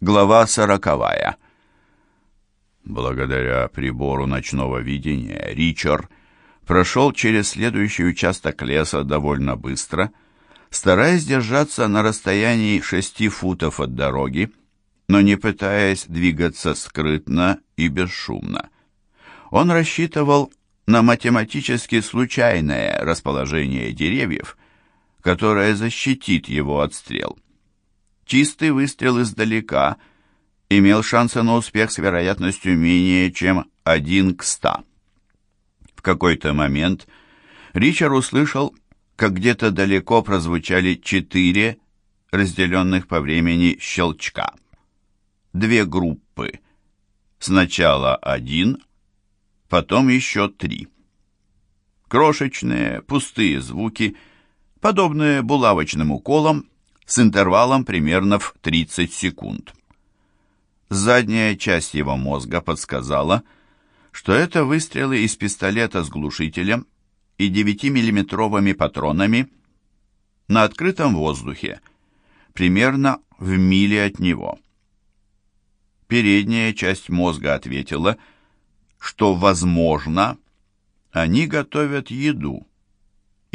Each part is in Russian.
Глава сороковая. Благодаря прибору ночного видения Ричард прошел через следующий участок леса довольно быстро, стараясь держаться на расстоянии шести футов от дороги, но не пытаясь двигаться скрытно и бесшумно. Он рассчитывал на математически случайное расположение деревьев, которое защитит его от стрел. Чистый выстрел издалека имел шансы на успех с вероятностью менее чем один к ста. В какой-то момент Ричард услышал, как где-то далеко прозвучали четыре разделенных по времени щелчка. Две группы. Сначала один, потом еще три. Крошечные, пустые звуки, подобные булавочным уколам, с интервалом примерно в 30 секунд. Задняя часть его мозга подсказала, что это выстрелы из пистолета с глушителем и 9-миллиметровыми патронами на открытом воздухе, примерно в миле от него. Передняя часть мозга ответила, что, возможно, они готовят еду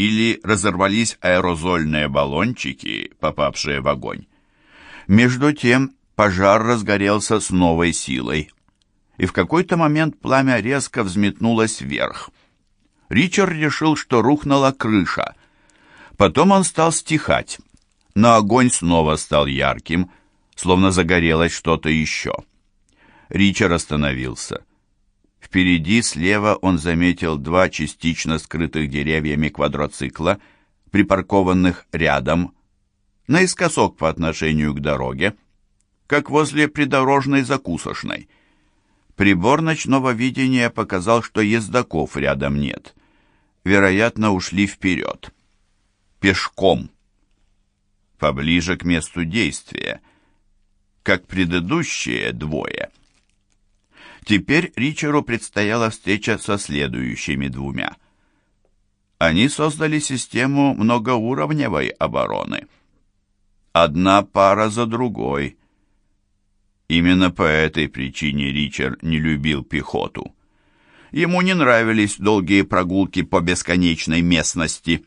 или разорвались аэрозольные баллончики, попавшие в огонь. Между тем пожар разгорелся с новой силой, и в какой-то момент пламя резко взметнулось вверх. Ричард решил, что рухнула крыша. Потом он стал стихать, но огонь снова стал ярким, словно загорелось что-то еще. Ричард остановился. Впереди слева он заметил два частично скрытых деревьями квадроцикла, припаркованных рядом, наискосок по отношению к дороге, как возле придорожной закусочной. Прибор ночного видения показал, что ездаков рядом нет. Вероятно, ушли вперед. Пешком. Поближе к месту действия, как предыдущие двое — Теперь Ричеру предстояла встреча со следующими двумя. Они создали систему многоуровневой обороны. Одна пара за другой. Именно по этой причине Ричард не любил пехоту. Ему не нравились долгие прогулки по бесконечной местности.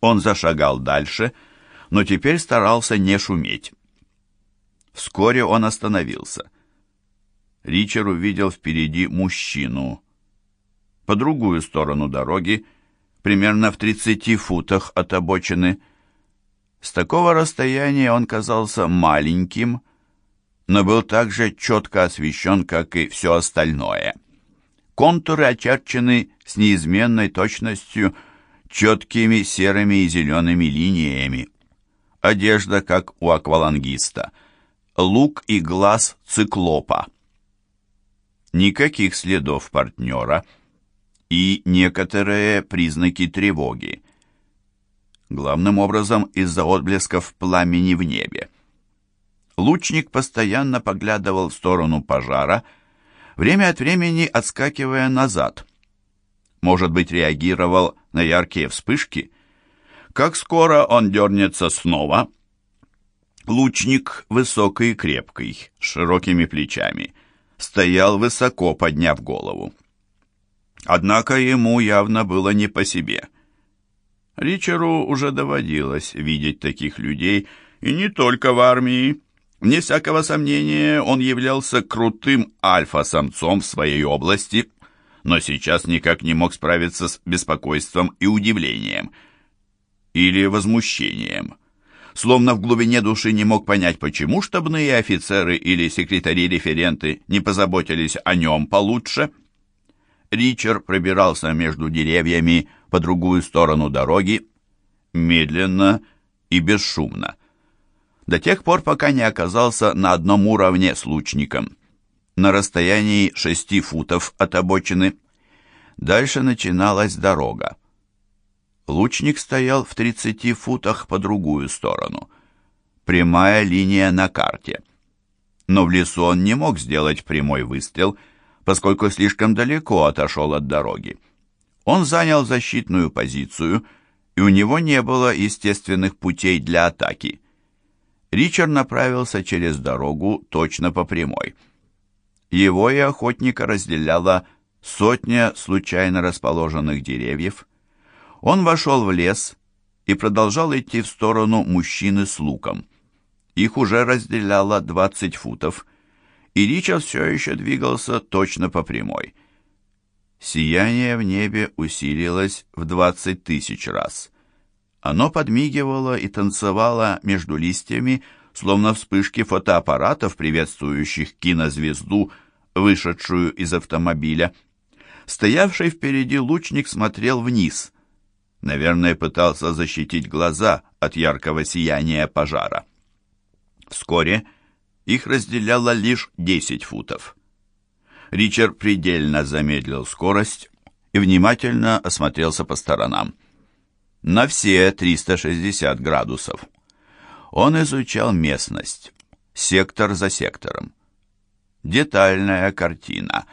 Он зашагал дальше, но теперь старался не шуметь. Вскоре он остановился. Ричард увидел впереди мужчину. По другую сторону дороги, примерно в 30 футах от обочины. С такого расстояния он казался маленьким, но был так же четко освещен, как и все остальное. Контуры очерчены с неизменной точностью четкими серыми и зелеными линиями. Одежда, как у аквалангиста. Лук и глаз циклопа никаких следов партнера и некоторые признаки тревоги. Главным образом из-за отблесков пламени в небе. Лучник постоянно поглядывал в сторону пожара, время от времени отскакивая назад. Может быть, реагировал на яркие вспышки? Как скоро он дернется снова? Лучник высокий и крепкий, с широкими плечами – стоял высоко, подняв голову. Однако ему явно было не по себе. Ричеру уже доводилось видеть таких людей, и не только в армии. Вне всякого сомнения, он являлся крутым альфа-самцом в своей области, но сейчас никак не мог справиться с беспокойством и удивлением. Или возмущением словно в глубине души не мог понять, почему штабные офицеры или секретари-референты не позаботились о нем получше. Ричард пробирался между деревьями по другую сторону дороги, медленно и бесшумно, до тех пор, пока не оказался на одном уровне с лучником, на расстоянии шести футов от обочины. Дальше начиналась дорога. Лучник стоял в 30 футах по другую сторону. Прямая линия на карте. Но в лесу он не мог сделать прямой выстрел, поскольку слишком далеко отошел от дороги. Он занял защитную позицию, и у него не было естественных путей для атаки. Ричард направился через дорогу точно по прямой. Его и охотника разделяла сотня случайно расположенных деревьев. Он вошел в лес и продолжал идти в сторону мужчины с луком. Их уже разделяло 20 футов, и Ричард все еще двигался точно по прямой. Сияние в небе усилилось в 20 тысяч раз. Оно подмигивало и танцевало между листьями, словно вспышки фотоаппаратов, приветствующих кинозвезду, вышедшую из автомобиля. Стоявший впереди лучник смотрел вниз. Наверное, пытался защитить глаза от яркого сияния пожара. Вскоре их разделяло лишь 10 футов. Ричард предельно замедлил скорость и внимательно осмотрелся по сторонам на все 360 градусов. Он изучал местность, сектор за сектором. Детальная картина,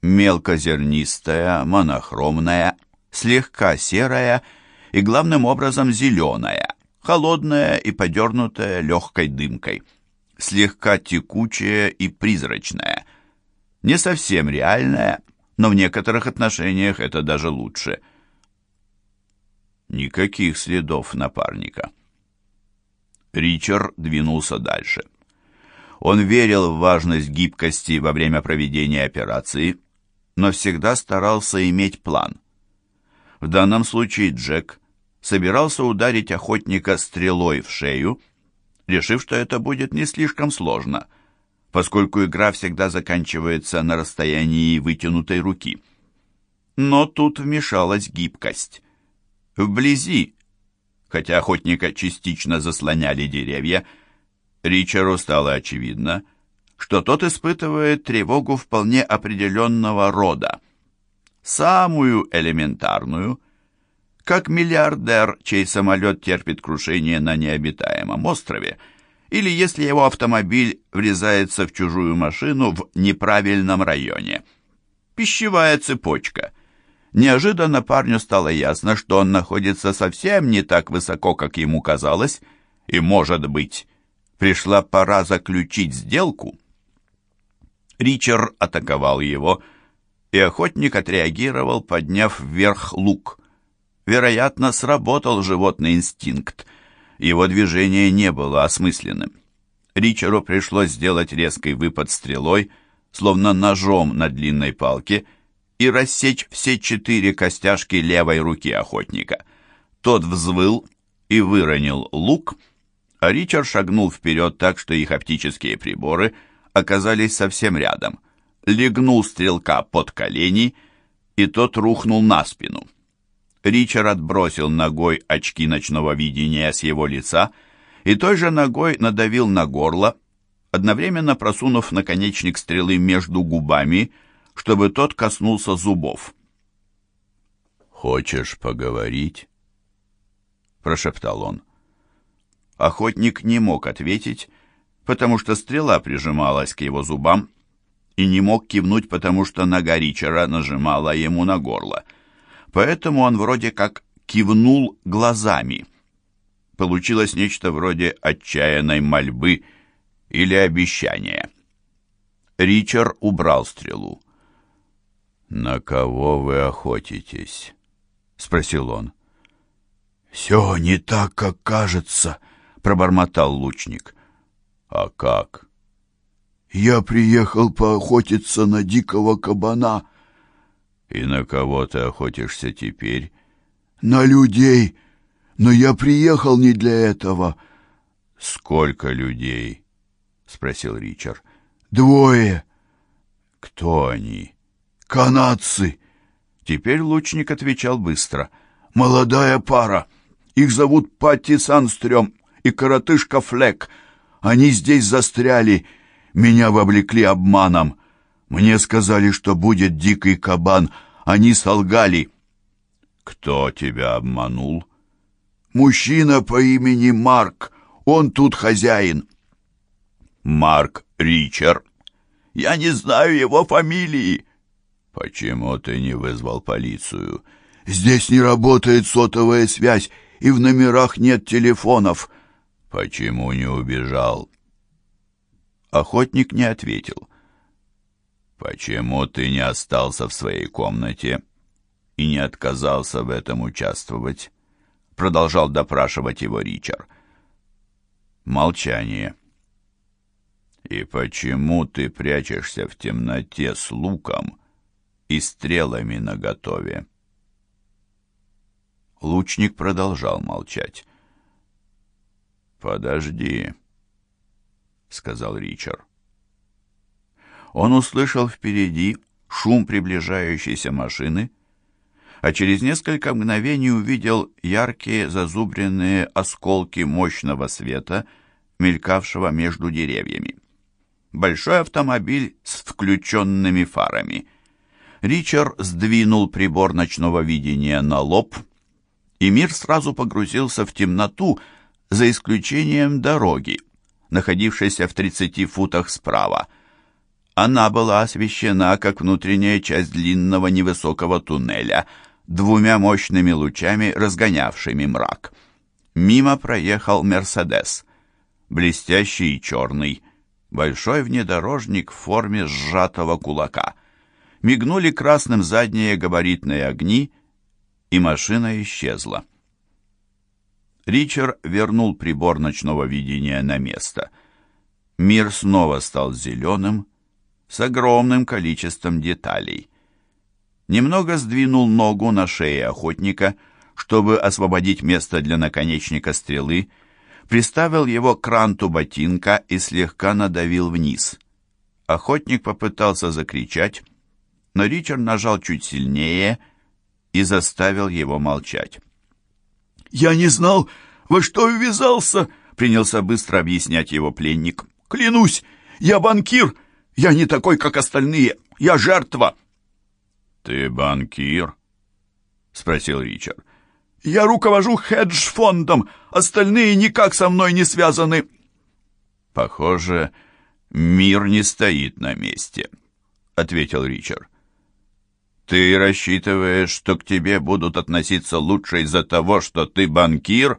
мелкозернистая, монохромная, слегка серая и главным образом зеленая, холодная и подернутая легкой дымкой, слегка текучая и призрачная, не совсем реальная, но в некоторых отношениях это даже лучше – Никаких следов напарника. Ричард двинулся дальше. Он верил в важность гибкости во время проведения операции, но всегда старался иметь план. В данном случае Джек собирался ударить охотника стрелой в шею, решив, что это будет не слишком сложно, поскольку игра всегда заканчивается на расстоянии вытянутой руки. Но тут вмешалась гибкость. Вблизи, хотя охотника частично заслоняли деревья, Ричару стало очевидно, что тот испытывает тревогу вполне определенного рода. Самую элементарную, как миллиардер, чей самолет терпит крушение на необитаемом острове, или если его автомобиль врезается в чужую машину в неправильном районе. Пищевая цепочка. Неожиданно парню стало ясно, что он находится совсем не так высоко, как ему казалось, и, может быть, пришла пора заключить сделку. Ричард атаковал его, и охотник отреагировал, подняв вверх лук. Вероятно, сработал животный инстинкт. Его движение не было осмысленным. Ричару пришлось сделать резкий выпад стрелой, словно ножом на длинной палке — и рассечь все четыре костяшки левой руки охотника. Тот взвыл и выронил лук, а Ричард шагнул вперед так, что их оптические приборы оказались совсем рядом. Легнул стрелка под колени, и тот рухнул на спину. Ричард отбросил ногой очки ночного видения с его лица и той же ногой надавил на горло, одновременно просунув наконечник стрелы между губами, чтобы тот коснулся зубов. «Хочешь поговорить?» — прошептал он. Охотник не мог ответить, потому что стрела прижималась к его зубам, и не мог кивнуть, потому что нога Ричера нажимала ему на горло. Поэтому он вроде как кивнул глазами. Получилось нечто вроде отчаянной мольбы или обещания. Ричард убрал стрелу. «На кого вы охотитесь?» — спросил он. «Все не так, как кажется», — пробормотал лучник. «А как?» «Я приехал поохотиться на дикого кабана». «И на кого ты охотишься теперь?» «На людей. Но я приехал не для этого». «Сколько людей?» — спросил Ричард. «Двое». «Кто они?» «Канадцы!» Теперь лучник отвечал быстро. «Молодая пара. Их зовут Патти Санстрём и коротышка Флек. Они здесь застряли. Меня вовлекли обманом. Мне сказали, что будет дикий кабан. Они солгали». «Кто тебя обманул?» «Мужчина по имени Марк. Он тут хозяин». «Марк Ричард?» «Я не знаю его фамилии». «Почему ты не вызвал полицию?» «Здесь не работает сотовая связь, и в номерах нет телефонов». Почему не убежал? Охотник не ответил. Почему ты не остался в своей комнате и не отказался в этом участвовать? Продолжал допрашивать его Ричард. Молчание. И почему ты прячешься в темноте с луком и стрелами наготове? Лучник продолжал молчать. «Подожди», — сказал Ричард. Он услышал впереди шум приближающейся машины, а через несколько мгновений увидел яркие зазубренные осколки мощного света, мелькавшего между деревьями. Большой автомобиль с включенными фарами. Ричард сдвинул прибор ночного видения на лоб, и мир сразу погрузился в темноту, за исключением дороги, находившейся в 30 футах справа. Она была освещена, как внутренняя часть длинного невысокого туннеля, двумя мощными лучами, разгонявшими мрак. Мимо проехал «Мерседес», блестящий и черный, большой внедорожник в форме сжатого кулака. Мигнули красным задние габаритные огни, и машина исчезла. Ричард вернул прибор ночного видения на место. Мир снова стал зеленым, с огромным количеством деталей. Немного сдвинул ногу на шее охотника, чтобы освободить место для наконечника стрелы, приставил его к ранту ботинка и слегка надавил вниз. Охотник попытался закричать, но Ричард нажал чуть сильнее и заставил его молчать. «Я не знал, во что ввязался!» — принялся быстро объяснять его пленник. «Клянусь, я банкир! Я не такой, как остальные! Я жертва!» «Ты банкир?» — спросил Ричард. «Я руковожу хедж-фондом, остальные никак со мной не связаны». «Похоже, мир не стоит на месте», — ответил Ричард. Ты рассчитываешь, что к тебе будут относиться лучше из-за того, что ты банкир?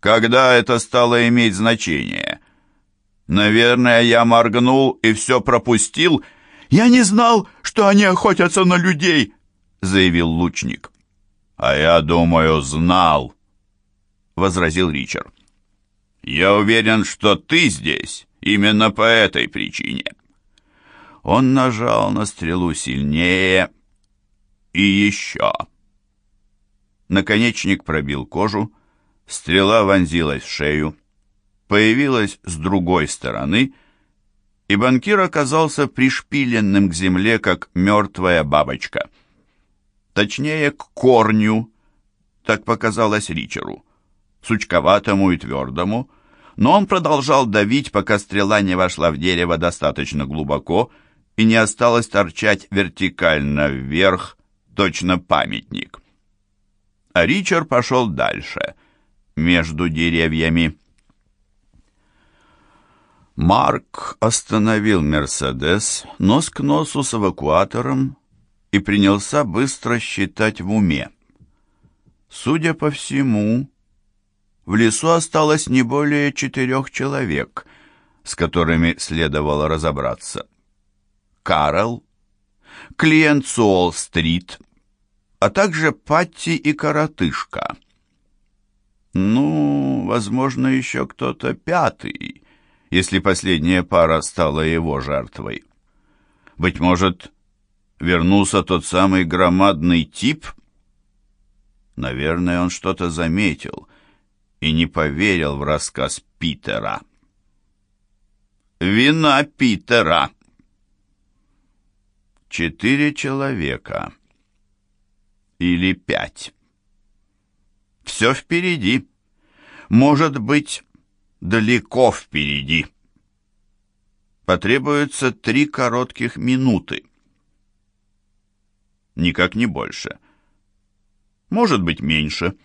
Когда это стало иметь значение? Наверное, я моргнул и все пропустил. Я не знал, что они охотятся на людей, заявил лучник. А я думаю, знал, возразил Ричард. Я уверен, что ты здесь именно по этой причине. Он нажал на стрелу сильнее. И еще. Наконечник пробил кожу, стрела вонзилась в шею, появилась с другой стороны, и банкир оказался пришпиленным к земле, как мертвая бабочка. Точнее, к корню, так показалось Ричеру, сучковатому и твердому, но он продолжал давить, пока стрела не вошла в дерево достаточно глубоко, и не осталось торчать вертикально вверх, точно памятник. А Ричард пошел дальше, между деревьями. Марк остановил «Мерседес» нос к носу с эвакуатором и принялся быстро считать в уме. Судя по всему, в лесу осталось не более четырех человек, с которыми следовало разобраться. Карл, клиент Суолл-стрит, а также Патти и Коротышка. Ну, возможно, еще кто-то пятый, если последняя пара стала его жертвой. Быть может, вернулся тот самый громадный тип? Наверное, он что-то заметил и не поверил в рассказ Питера. «Вина Питера!» Четыре человека. Или пять. Все впереди. Может быть, далеко впереди. Потребуется три коротких минуты. Никак не больше. Может быть, меньше.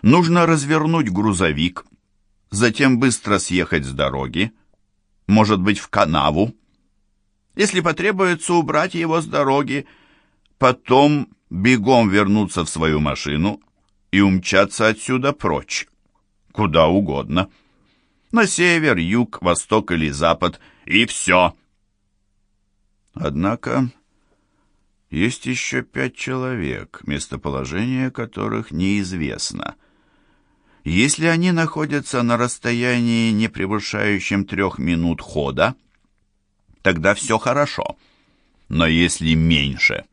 Нужно развернуть грузовик, затем быстро съехать с дороги, может быть, в канаву, если потребуется убрать его с дороги, потом бегом вернуться в свою машину и умчаться отсюда прочь. куда угодно. На север, юг, восток или запад, и все. Однако есть еще пять человек, местоположение которых неизвестно. Если они находятся на расстоянии, не превышающем трех минут хода, тогда все хорошо. Но если меньше,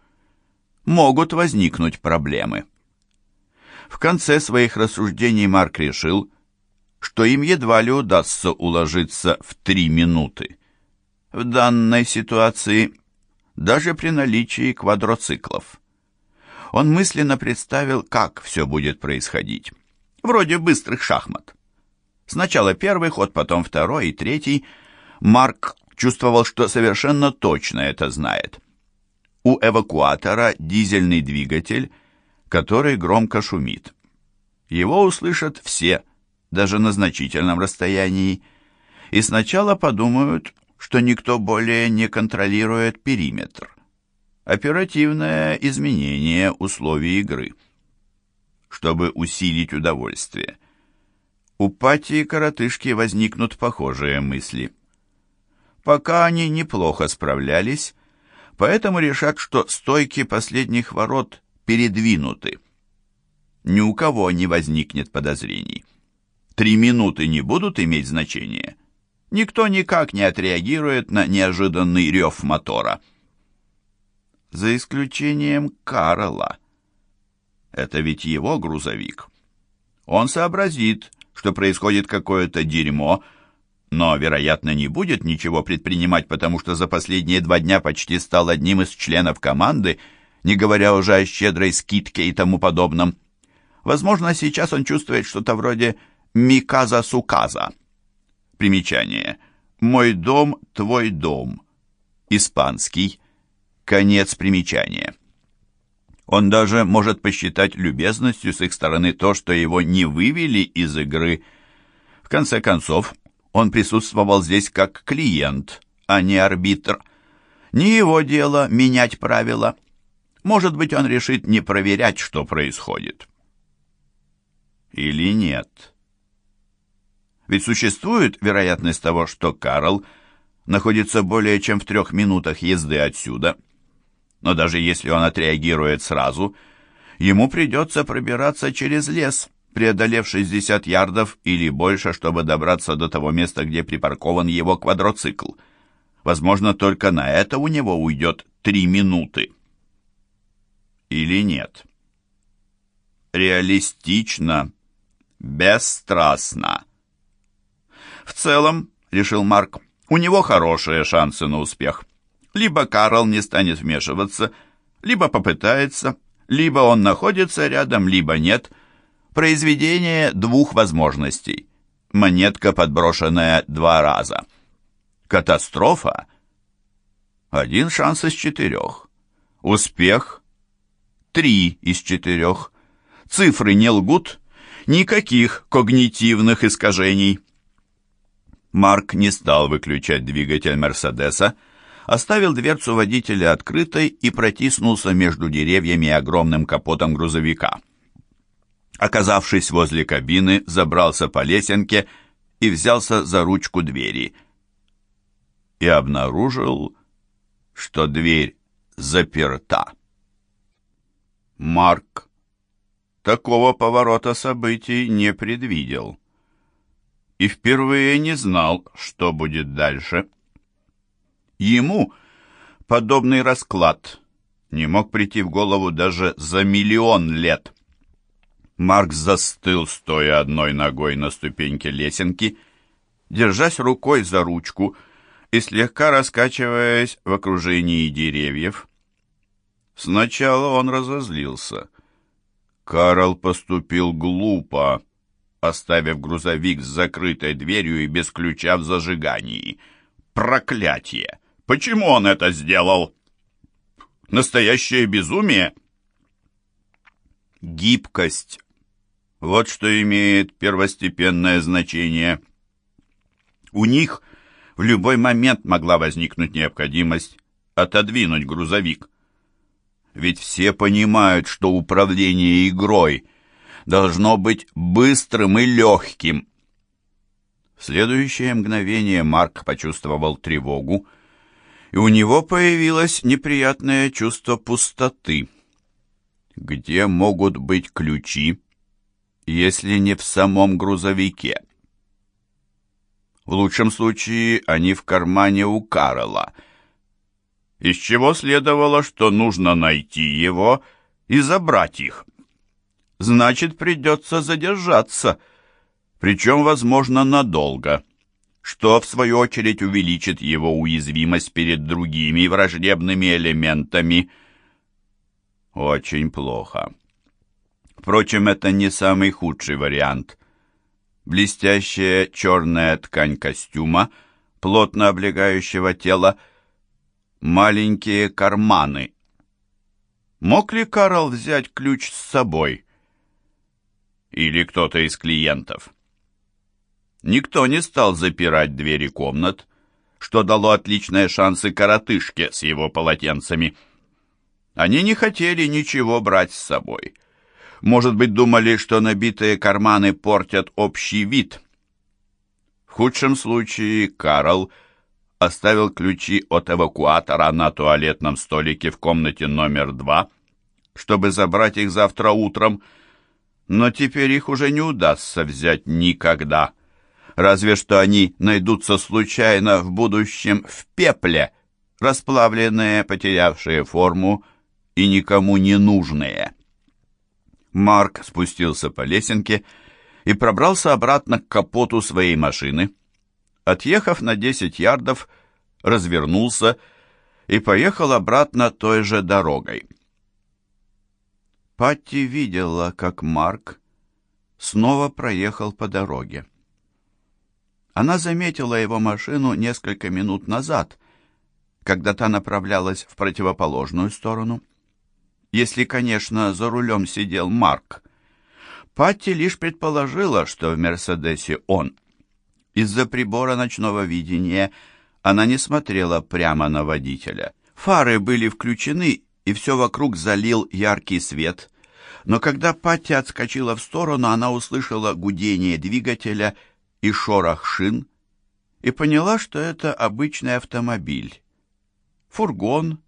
могут возникнуть проблемы. В конце своих рассуждений Марк решил, что им едва ли удастся уложиться в три минуты. В данной ситуации, даже при наличии квадроциклов. Он мысленно представил, как все будет происходить. Вроде быстрых шахмат. Сначала первый ход, потом второй и третий. Марк чувствовал, что совершенно точно это знает. У эвакуатора дизельный двигатель, который громко шумит. Его услышат все, даже на значительном расстоянии, и сначала подумают, что никто более не контролирует периметр. Оперативное изменение условий игры. Чтобы усилить удовольствие. У Пати и коротышки возникнут похожие мысли. Пока они неплохо справлялись, поэтому решат, что стойки последних ворот передвинуты. Ни у кого не возникнет подозрений. Три минуты не будут иметь значения. Никто никак не отреагирует на неожиданный рев мотора. За исключением Карла. Это ведь его грузовик. Он сообразит, что происходит какое-то дерьмо, но, вероятно, не будет ничего предпринимать, потому что за последние два дня почти стал одним из членов команды, не говоря уже о щедрой скидке и тому подобном. Возможно, сейчас он чувствует что-то вроде «Миказа-суказа». Примечание. «Мой дом, твой дом». Испанский. Конец примечания. Он даже может посчитать любезностью с их стороны то, что его не вывели из игры. В конце концов, он присутствовал здесь как клиент, а не арбитр. Не его дело менять правила. Может быть, он решит не проверять, что происходит. Или нет? Ведь существует вероятность того, что Карл находится более чем в трех минутах езды отсюда. Но даже если он отреагирует сразу, ему придется пробираться через лес, преодолев 60 ярдов или больше, чтобы добраться до того места, где припаркован его квадроцикл. Возможно, только на это у него уйдет три минуты. Или нет? Реалистично, бесстрастно. В целом, решил Марк, у него хорошие шансы на успех. Либо Карл не станет вмешиваться, либо попытается, либо он находится рядом, либо нет – Произведение двух возможностей. Монетка, подброшенная два раза. Катастрофа. Один шанс из четырех. Успех. Три из четырех. Цифры не лгут. Никаких когнитивных искажений. Марк не стал выключать двигатель Мерседеса, оставил дверцу водителя открытой и протиснулся между деревьями и огромным капотом грузовика. Оказавшись возле кабины, забрался по лесенке и взялся за ручку двери. И обнаружил, что дверь заперта. Марк такого поворота событий не предвидел и впервые не знал, что будет дальше. Ему подобный расклад не мог прийти в голову даже за миллион лет. Марк застыл, стоя одной ногой на ступеньке лесенки, держась рукой за ручку и слегка раскачиваясь в окружении деревьев. Сначала он разозлился. Карл поступил глупо, оставив грузовик с закрытой дверью и без ключа в зажигании. Проклятие! Почему он это сделал? Настоящее безумие! Гибкость вот что имеет первостепенное значение. У них в любой момент могла возникнуть необходимость отодвинуть грузовик. Ведь все понимают, что управление игрой должно быть быстрым и легким. В следующее мгновение Марк почувствовал тревогу, и у него появилось неприятное чувство пустоты. Где могут быть ключи, если не в самом грузовике? В лучшем случае они в кармане у Карла, из чего следовало, что нужно найти его и забрать их. Значит, придется задержаться, причем, возможно, надолго, что, в свою очередь, увеличит его уязвимость перед другими враждебными элементами. Очень плохо. Впрочем, это не самый худший вариант. Блестящая черная ткань костюма, плотно облегающего тело, маленькие карманы. Мог ли Карл взять ключ с собой? Или кто-то из клиентов? Никто не стал запирать двери комнат, что дало отличные шансы коротышке с его полотенцами. Они не хотели ничего брать с собой. Может быть, думали, что набитые карманы портят общий вид. В худшем случае Карл оставил ключи от эвакуатора на туалетном столике в комнате номер два, чтобы забрать их завтра утром, но теперь их уже не удастся взять никогда. Разве что они найдутся случайно в будущем в пепле, расплавленные, потерявшие форму и никому не нужные. Марк спустился по лесенке и пробрался обратно к капоту своей машины. Отъехав на 10 ярдов, развернулся и поехал обратно той же дорогой. Патти видела, как Марк снова проехал по дороге. Она заметила его машину несколько минут назад, когда та направлялась в противоположную сторону. Если, конечно, за рулем сидел Марк. Патти лишь предположила, что в «Мерседесе» он. Из-за прибора ночного видения она не смотрела прямо на водителя. Фары были включены, и все вокруг залил яркий свет. Но когда Патти отскочила в сторону, она услышала гудение двигателя и шорох шин и поняла, что это обычный автомобиль. Фургон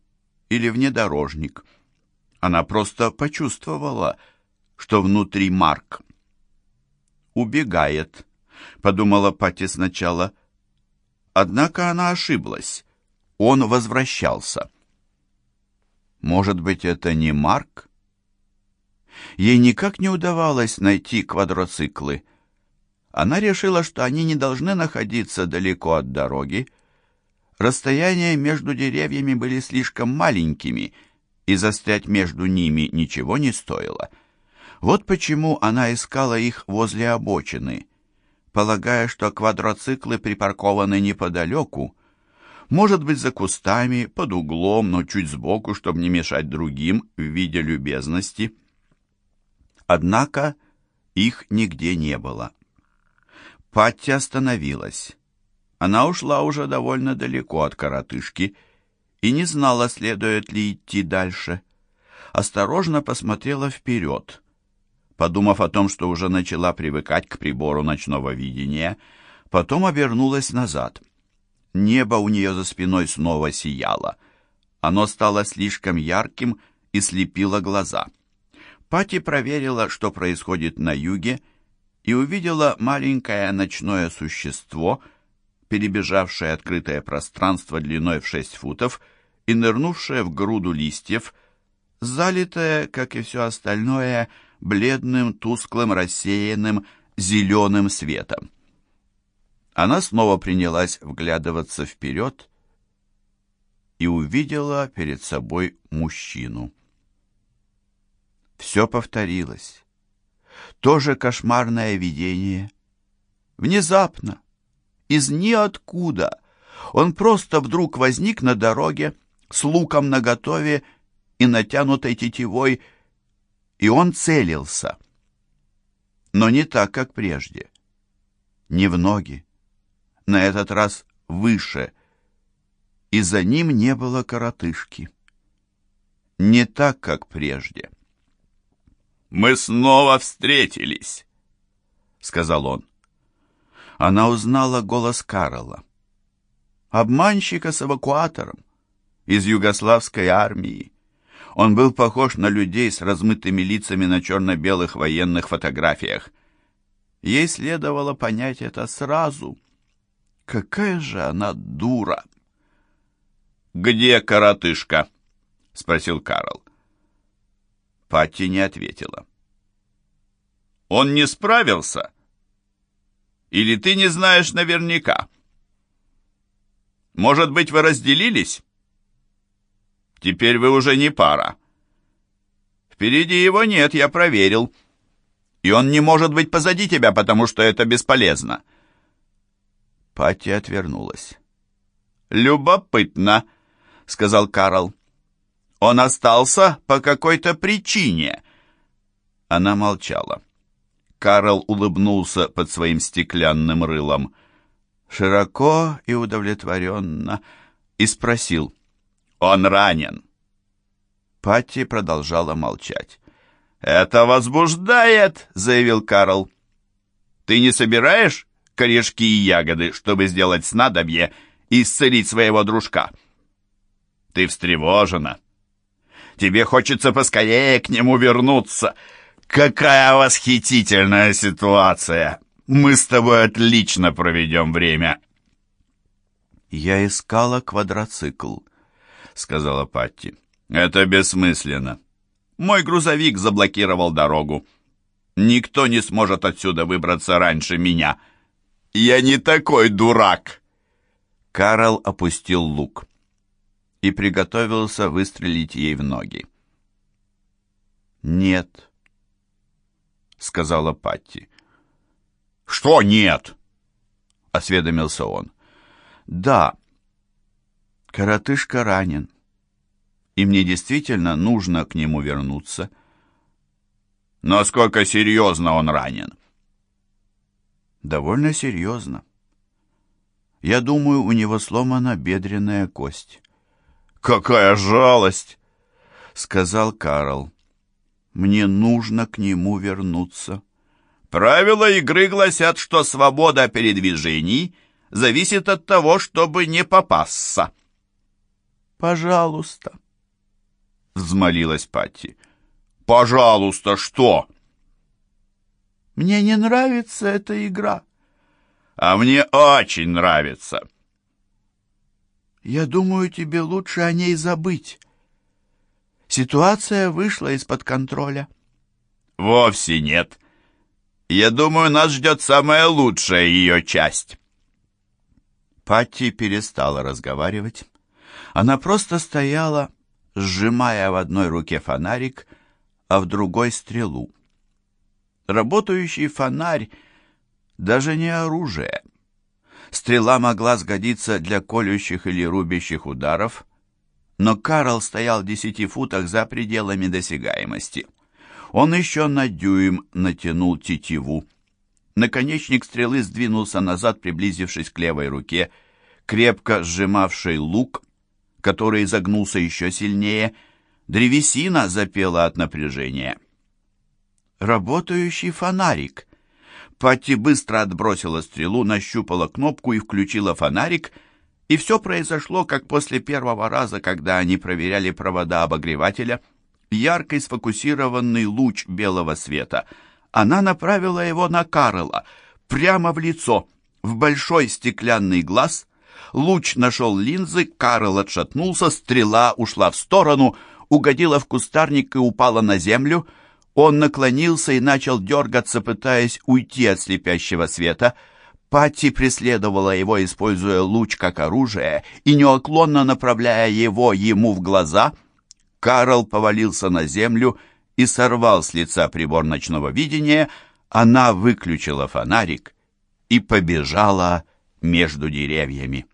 или внедорожник. Она просто почувствовала, что внутри Марк. «Убегает», — подумала Патти сначала. Однако она ошиблась. Он возвращался. Может быть, это не Марк? Ей никак не удавалось найти квадроциклы. Она решила, что они не должны находиться далеко от дороги. Расстояния между деревьями были слишком маленькими, и застрять между ними ничего не стоило. Вот почему она искала их возле обочины, полагая, что квадроциклы припаркованы неподалеку, может быть, за кустами, под углом, но чуть сбоку, чтобы не мешать другим в виде любезности. Однако их нигде не было. Патти остановилась. Она ушла уже довольно далеко от коротышки и не знала, следует ли идти дальше. Осторожно посмотрела вперед. Подумав о том, что уже начала привыкать к прибору ночного видения, потом обернулась назад. Небо у нее за спиной снова сияло. Оно стало слишком ярким и слепило глаза. Пати проверила, что происходит на юге, и увидела маленькое ночное существо, перебежавшее открытое пространство длиной в шесть футов и нырнувшее в груду листьев, залитое, как и все остальное, бледным, тусклым, рассеянным, зеленым светом. Она снова принялась вглядываться вперед и увидела перед собой мужчину. Все повторилось. То же кошмарное видение. Внезапно, из ниоткуда, он просто вдруг возник на дороге с луком наготове и натянутой тетивой, и он целился. Но не так, как прежде. Не в ноги. На этот раз выше. И за ним не было коротышки. Не так, как прежде. мы снова встретились», — сказал он. Она узнала голос Карла, обманщика с эвакуатором из югославской армии. Он был похож на людей с размытыми лицами на черно-белых военных фотографиях. Ей следовало понять это сразу. Какая же она дура! «Где коротышка?» — спросил Карл. Патти не ответила. «Он не справился? Или ты не знаешь наверняка? Может быть, вы разделились? Теперь вы уже не пара. Впереди его нет, я проверил. И он не может быть позади тебя, потому что это бесполезно». Патти отвернулась. «Любопытно», — сказал Карл. Он остался по какой-то причине». Она молчала. Карл улыбнулся под своим стеклянным рылом, широко и удовлетворенно, и спросил, «Он ранен?» Патти продолжала молчать. «Это возбуждает», — заявил Карл. «Ты не собираешь корешки и ягоды, чтобы сделать снадобье и исцелить своего дружка?» «Ты встревожена». Тебе хочется поскорее к нему вернуться. Какая восхитительная ситуация! Мы с тобой отлично проведем время!» «Я искала квадроцикл», — сказала Патти. «Это бессмысленно. Мой грузовик заблокировал дорогу. Никто не сможет отсюда выбраться раньше меня. Я не такой дурак!» Карл опустил лук и приготовился выстрелить ей в ноги. «Нет», — сказала Патти. «Что нет?» — осведомился он. «Да, коротышка ранен, и мне действительно нужно к нему вернуться». «Насколько серьезно он ранен?» «Довольно серьезно. Я думаю, у него сломана бедренная кость». «Какая жалость!» — сказал Карл. «Мне нужно к нему вернуться». «Правила игры гласят, что свобода передвижений зависит от того, чтобы не попасться». «Пожалуйста», — взмолилась Патти. «Пожалуйста, что?» «Мне не нравится эта игра». «А мне очень нравится». Я думаю, тебе лучше о ней забыть. Ситуация вышла из-под контроля. Вовсе нет. Я думаю, нас ждет самая лучшая ее часть. Патти перестала разговаривать. Она просто стояла, сжимая в одной руке фонарик, а в другой стрелу. Работающий фонарь даже не оружие — Стрела могла сгодиться для колющих или рубящих ударов, но Карл стоял в десяти футах за пределами досягаемости. Он еще на дюйм натянул тетиву. Наконечник стрелы сдвинулся назад, приблизившись к левой руке, крепко сжимавшей лук, который изогнулся еще сильнее. Древесина запела от напряжения. «Работающий фонарик», Патти быстро отбросила стрелу, нащупала кнопку и включила фонарик, и все произошло, как после первого раза, когда они проверяли провода обогревателя. Яркий сфокусированный луч белого света. Она направила его на Карла, прямо в лицо, в большой стеклянный глаз. Луч нашел линзы, Карл отшатнулся, стрела ушла в сторону, угодила в кустарник и упала на землю — он наклонился и начал дергаться, пытаясь уйти от слепящего света. Патти преследовала его, используя луч как оружие и неуклонно направляя его ему в глаза. Карл повалился на землю и сорвал с лица прибор ночного видения. Она выключила фонарик и побежала между деревьями.